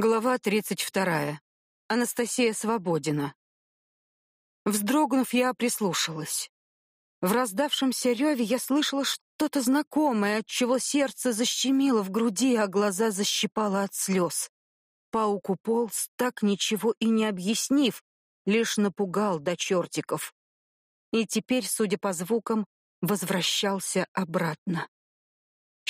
Глава 32. Анастасия Свободина. Вздрогнув, я прислушалась. В раздавшемся реве я слышала что-то знакомое, от чего сердце защемило в груди, а глаза защипало от слез. Паук уполз, так ничего и не объяснив, лишь напугал до чертиков. И теперь, судя по звукам, возвращался обратно.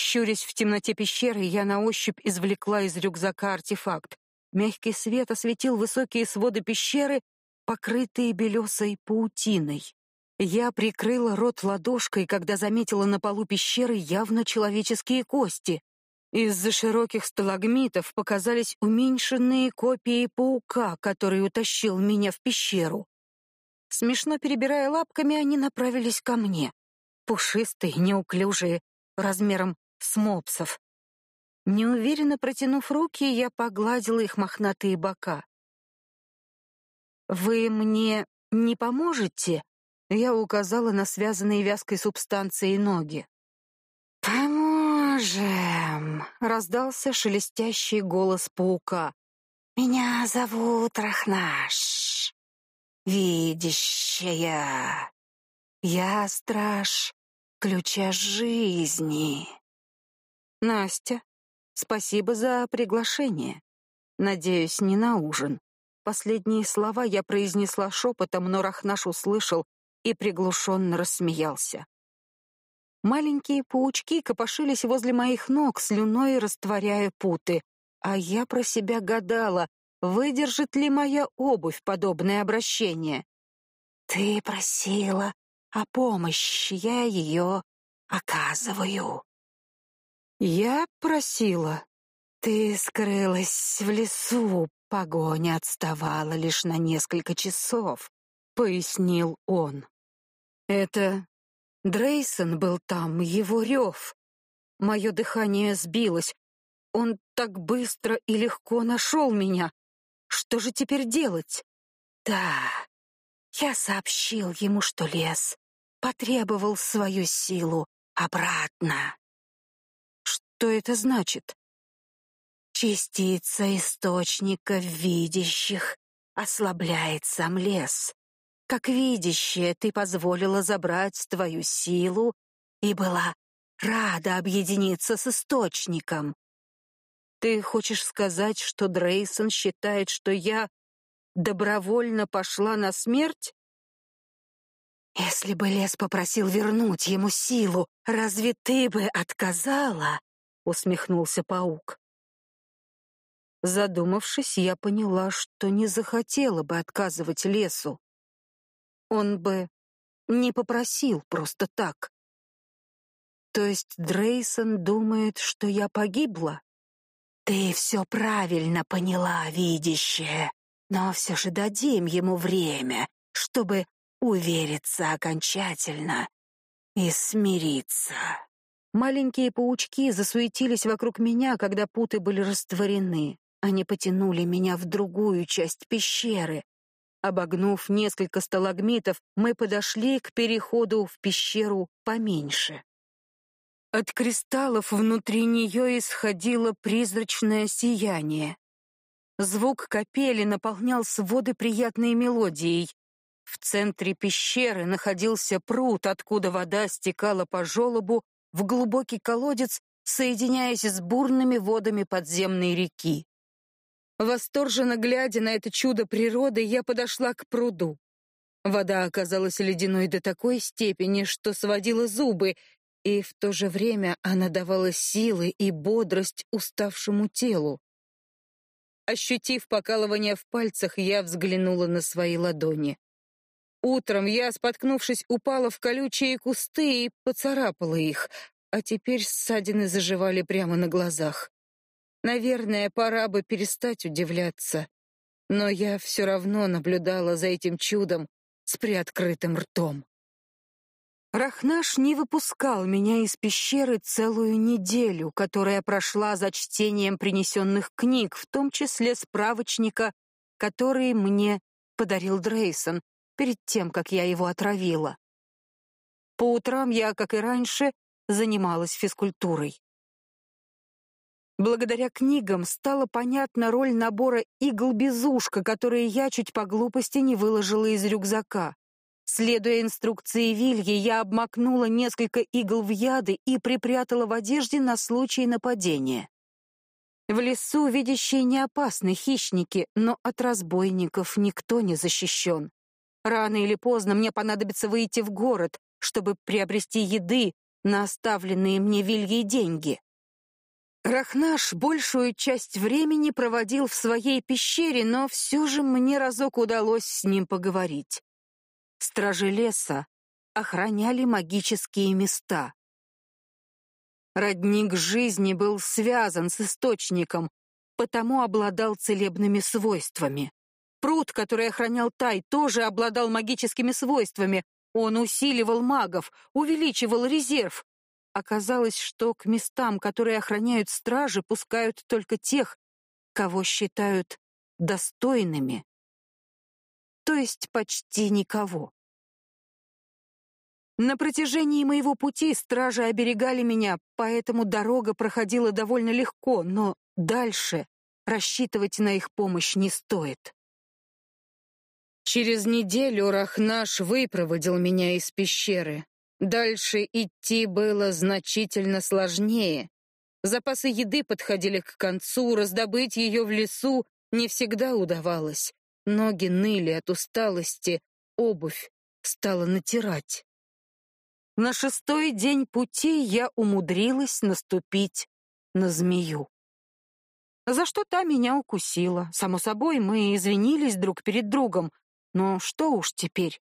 Щурясь в темноте пещеры, я на ощупь извлекла из рюкзака артефакт. Мягкий свет осветил высокие своды пещеры, покрытые белесой паутиной. Я прикрыла рот ладошкой, когда заметила на полу пещеры явно человеческие кости. Из-за широких сталагмитов показались уменьшенные копии паука, который утащил меня в пещеру. Смешно перебирая лапками, они направились ко мне. Пушистые, неуклюжие, размером с мопсов. Неуверенно протянув руки, я погладила их мохнатые бока. «Вы мне не поможете?» Я указала на связанные вязкой субстанцией ноги. «Поможем!» — раздался шелестящий голос паука. «Меня зовут Рахнаш, видящая. Я страж ключа жизни». Настя, спасибо за приглашение. Надеюсь, не на ужин. Последние слова я произнесла шепотом, но Рахнаш услышал и приглушенно рассмеялся. Маленькие паучки копошились возле моих ног, слюной растворяя путы, а я про себя гадала, выдержит ли моя обувь подобное обращение. «Ты просила о помощи, я ее оказываю», я просила. Ты скрылась в лесу, погоня отставала лишь на несколько часов, пояснил он. Это Дрейсон был там, его рев. Мое дыхание сбилось. Он так быстро и легко нашел меня. Что же теперь делать? Да, я сообщил ему, что лес потребовал свою силу обратно. Что это значит? Частица источника видящих ослабляет сам лес. Как видящая, ты позволила забрать твою силу и была рада объединиться с источником. Ты хочешь сказать, что Дрейсон считает, что я добровольно пошла на смерть? Если бы лес попросил вернуть ему силу, разве ты бы отказала? Усмехнулся паук. Задумавшись, я поняла, что не захотела бы отказывать лесу. Он бы не попросил просто так. То есть Дрейсон думает, что я погибла? Ты все правильно поняла, видящая, но все же дадим ему время, чтобы увериться окончательно и смириться. Маленькие паучки засуетились вокруг меня, когда путы были растворены. Они потянули меня в другую часть пещеры. Обогнув несколько сталагмитов, мы подошли к переходу в пещеру поменьше. От кристаллов внутри нее исходило призрачное сияние. Звук капели наполнял своды приятной мелодией. В центре пещеры находился пруд, откуда вода стекала по желобу в глубокий колодец, соединяясь с бурными водами подземной реки. Восторженно глядя на это чудо природы, я подошла к пруду. Вода оказалась ледяной до такой степени, что сводила зубы, и в то же время она давала силы и бодрость уставшему телу. Ощутив покалывание в пальцах, я взглянула на свои ладони. Утром я, споткнувшись, упала в колючие кусты и поцарапала их, а теперь ссадины заживали прямо на глазах. Наверное, пора бы перестать удивляться. Но я все равно наблюдала за этим чудом с приоткрытым ртом. Рахнаш не выпускал меня из пещеры целую неделю, которая прошла за чтением принесенных книг, в том числе справочника, который мне подарил Дрейсон, перед тем, как я его отравила. По утрам я, как и раньше, занималась физкультурой. Благодаря книгам стала понятна роль набора игл-безушка, которые я чуть по глупости не выложила из рюкзака. Следуя инструкции Вильи, я обмакнула несколько игл в яды и припрятала в одежде на случай нападения. В лесу видящие не опасны хищники, но от разбойников никто не защищен. Рано или поздно мне понадобится выйти в город, чтобы приобрести еды на оставленные мне Вильей деньги. Рахнаш большую часть времени проводил в своей пещере, но все же мне разок удалось с ним поговорить. Стражи леса охраняли магические места. Родник жизни был связан с источником, потому обладал целебными свойствами. Пруд, который охранял Тай, тоже обладал магическими свойствами. Он усиливал магов, увеличивал резерв. Оказалось, что к местам, которые охраняют стражи, пускают только тех, кого считают достойными то есть почти никого. На протяжении моего пути стражи оберегали меня, поэтому дорога проходила довольно легко, но дальше рассчитывать на их помощь не стоит. Через неделю Рахнаш выпроводил меня из пещеры. Дальше идти было значительно сложнее. Запасы еды подходили к концу, раздобыть ее в лесу не всегда удавалось. Ноги ныли от усталости, обувь стала натирать. На шестой день пути я умудрилась наступить на змею. За что та меня укусила. Само собой, мы извинились друг перед другом, но что уж теперь.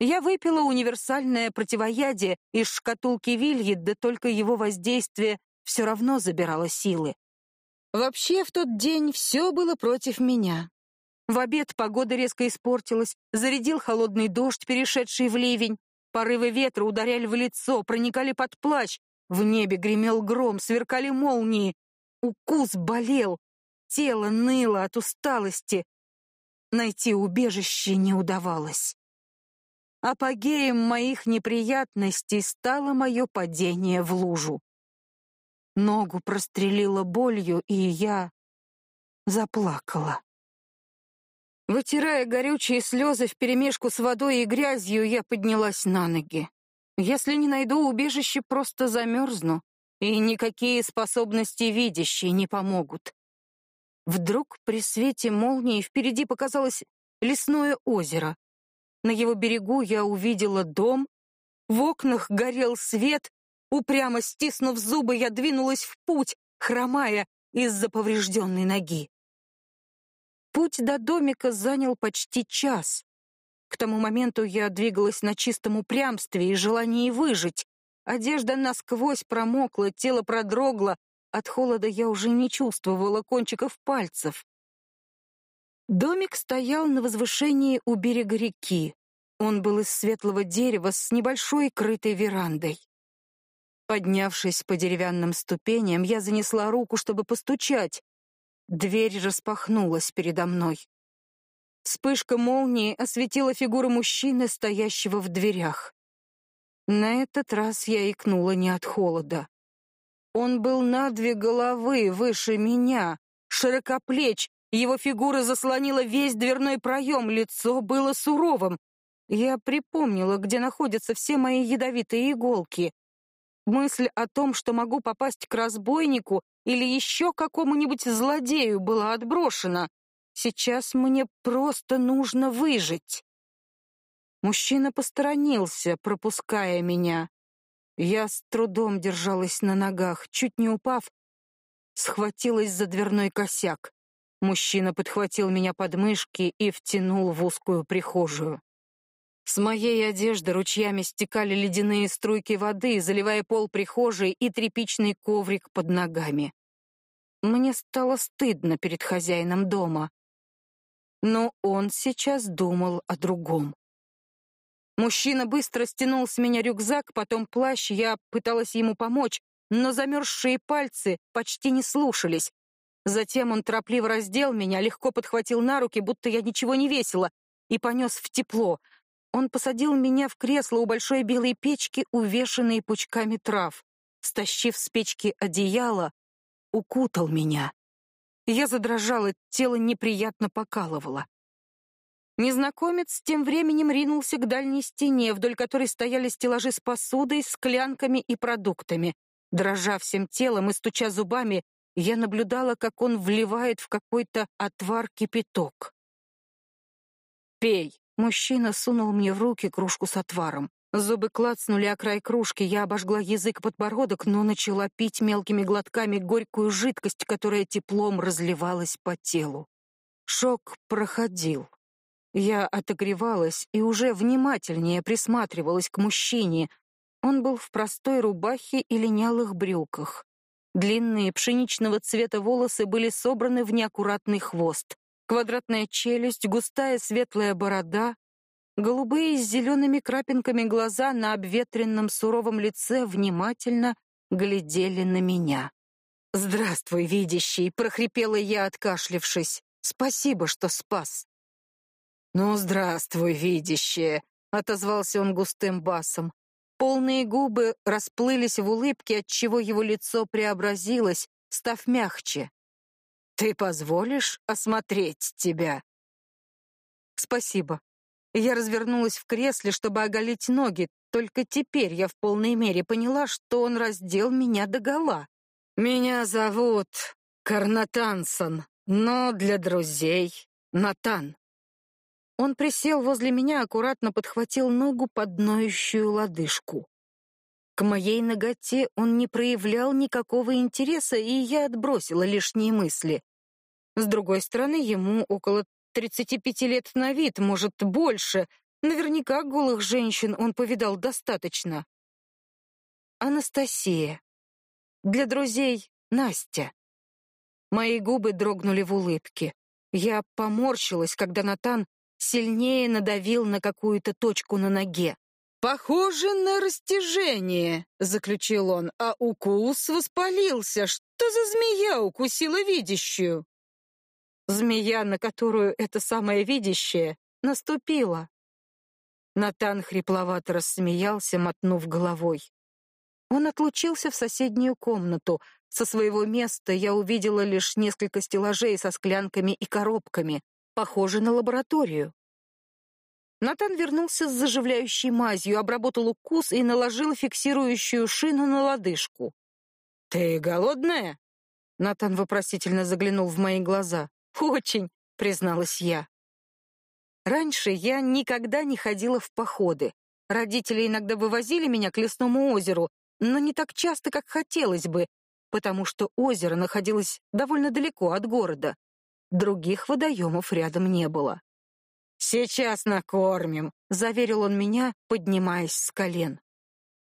Я выпила универсальное противоядие из шкатулки Вильи, да только его воздействие все равно забирало силы. Вообще, в тот день все было против меня. В обед погода резко испортилась, зарядил холодный дождь, перешедший в ливень. Порывы ветра ударяли в лицо, проникали под плащ. В небе гремел гром, сверкали молнии. Укус болел, тело ныло от усталости. Найти убежище не удавалось. Апогеем моих неприятностей стало мое падение в лужу. Ногу прострелило болью, и я заплакала. Вытирая горючие слезы вперемешку с водой и грязью, я поднялась на ноги. Если не найду убежище, просто замерзну, и никакие способности видящие не помогут. Вдруг при свете молнии впереди показалось лесное озеро. На его берегу я увидела дом, в окнах горел свет, упрямо стиснув зубы, я двинулась в путь, хромая из-за поврежденной ноги. Путь до домика занял почти час. К тому моменту я двигалась на чистом упрямстве и желании выжить. Одежда насквозь промокла, тело продрогло, от холода я уже не чувствовала кончиков пальцев. Домик стоял на возвышении у берега реки. Он был из светлого дерева с небольшой крытой верандой. Поднявшись по деревянным ступеням, я занесла руку, чтобы постучать. Дверь распахнулась передо мной. Вспышка молнии осветила фигуру мужчины, стоящего в дверях. На этот раз я икнула не от холода. Он был на две головы выше меня, широкоплеч, его фигура заслонила весь дверной проем, лицо было суровым. Я припомнила, где находятся все мои ядовитые иголки. Мысль о том, что могу попасть к разбойнику, или еще какому-нибудь злодею была отброшена. Сейчас мне просто нужно выжить. Мужчина посторонился, пропуская меня. Я с трудом держалась на ногах, чуть не упав, схватилась за дверной косяк. Мужчина подхватил меня под мышки и втянул в узкую прихожую. С моей одежды ручьями стекали ледяные струйки воды, заливая пол прихожей и тряпичный коврик под ногами. Мне стало стыдно перед хозяином дома. Но он сейчас думал о другом. Мужчина быстро стянул с меня рюкзак, потом плащ, я пыталась ему помочь, но замерзшие пальцы почти не слушались. Затем он торопливо раздел меня, легко подхватил на руки, будто я ничего не весила, и понес в тепло — он посадил меня в кресло у большой белой печки, увешанной пучками трав. Стащив с печки одеяло, укутал меня. Я задрожала, тело неприятно покалывало. Незнакомец тем временем ринулся к дальней стене, вдоль которой стояли стеллажи с посудой, склянками и продуктами. Дрожа всем телом и стуча зубами, я наблюдала, как он вливает в какой-то отвар кипяток. «Пей!» Мужчина сунул мне в руки кружку с отваром. Зубы клацнули о край кружки, я обожгла язык подбородок, но начала пить мелкими глотками горькую жидкость, которая теплом разливалась по телу. Шок проходил. Я отогревалась и уже внимательнее присматривалась к мужчине. Он был в простой рубахе и линялых брюках. Длинные пшеничного цвета волосы были собраны в неаккуратный хвост. Квадратная челюсть, густая светлая борода, голубые с зелеными крапинками глаза на обветренном суровом лице внимательно глядели на меня. «Здравствуй, видящий!» — прохрипела я, откашлившись. «Спасибо, что спас!» «Ну, здравствуй, видящее!» — отозвался он густым басом. Полные губы расплылись в улыбке, отчего его лицо преобразилось, став мягче. «Ты позволишь осмотреть тебя?» «Спасибо». Я развернулась в кресле, чтобы оголить ноги, только теперь я в полной мере поняла, что он раздел меня догола. «Меня зовут Карнатансон, но для друзей Натан». Он присел возле меня, аккуратно подхватил ногу под ноющую лодыжку. К моей ноготе он не проявлял никакого интереса, и я отбросила лишние мысли. С другой стороны, ему около 35 лет на вид, может, больше. Наверняка голых женщин он повидал достаточно. Анастасия. Для друзей Настя. Мои губы дрогнули в улыбке. Я поморщилась, когда Натан сильнее надавил на какую-то точку на ноге. «Похоже на растяжение», — заключил он, а укус воспалился. Что за змея укусила видящую? Змея, на которую это самое видящее наступила. Натан хрипловато рассмеялся, мотнув головой. Он отлучился в соседнюю комнату. Со своего места я увидела лишь несколько стеллажей со склянками и коробками. Похоже на лабораторию. Натан вернулся с заживляющей мазью, обработал укус и наложил фиксирующую шину на лодыжку. «Ты голодная?» Натан вопросительно заглянул в мои глаза. «Очень», — призналась я. Раньше я никогда не ходила в походы. Родители иногда вывозили меня к лесному озеру, но не так часто, как хотелось бы, потому что озеро находилось довольно далеко от города. Других водоемов рядом не было. «Сейчас накормим», — заверил он меня, поднимаясь с колен.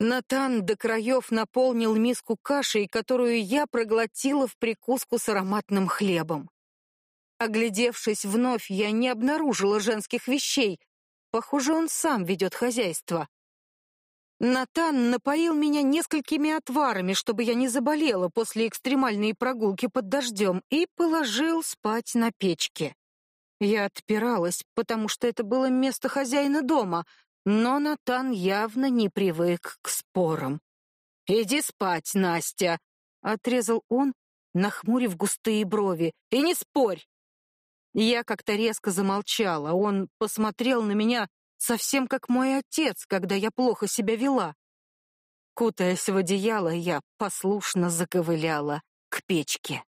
Натан до краев наполнил миску кашей, которую я проглотила в прикуску с ароматным хлебом. Оглядевшись вновь, я не обнаружила женских вещей. Похоже, он сам ведет хозяйство. Натан напоил меня несколькими отварами, чтобы я не заболела после экстремальной прогулки под дождем, и положил спать на печке. Я отпиралась, потому что это было место хозяина дома, но Натан явно не привык к спорам. «Иди спать, Настя!» — отрезал он, нахмурив густые брови. «И не спорь!» Я как-то резко замолчала. Он посмотрел на меня совсем как мой отец, когда я плохо себя вела. Кутаясь в одеяло, я послушно заковыляла к печке.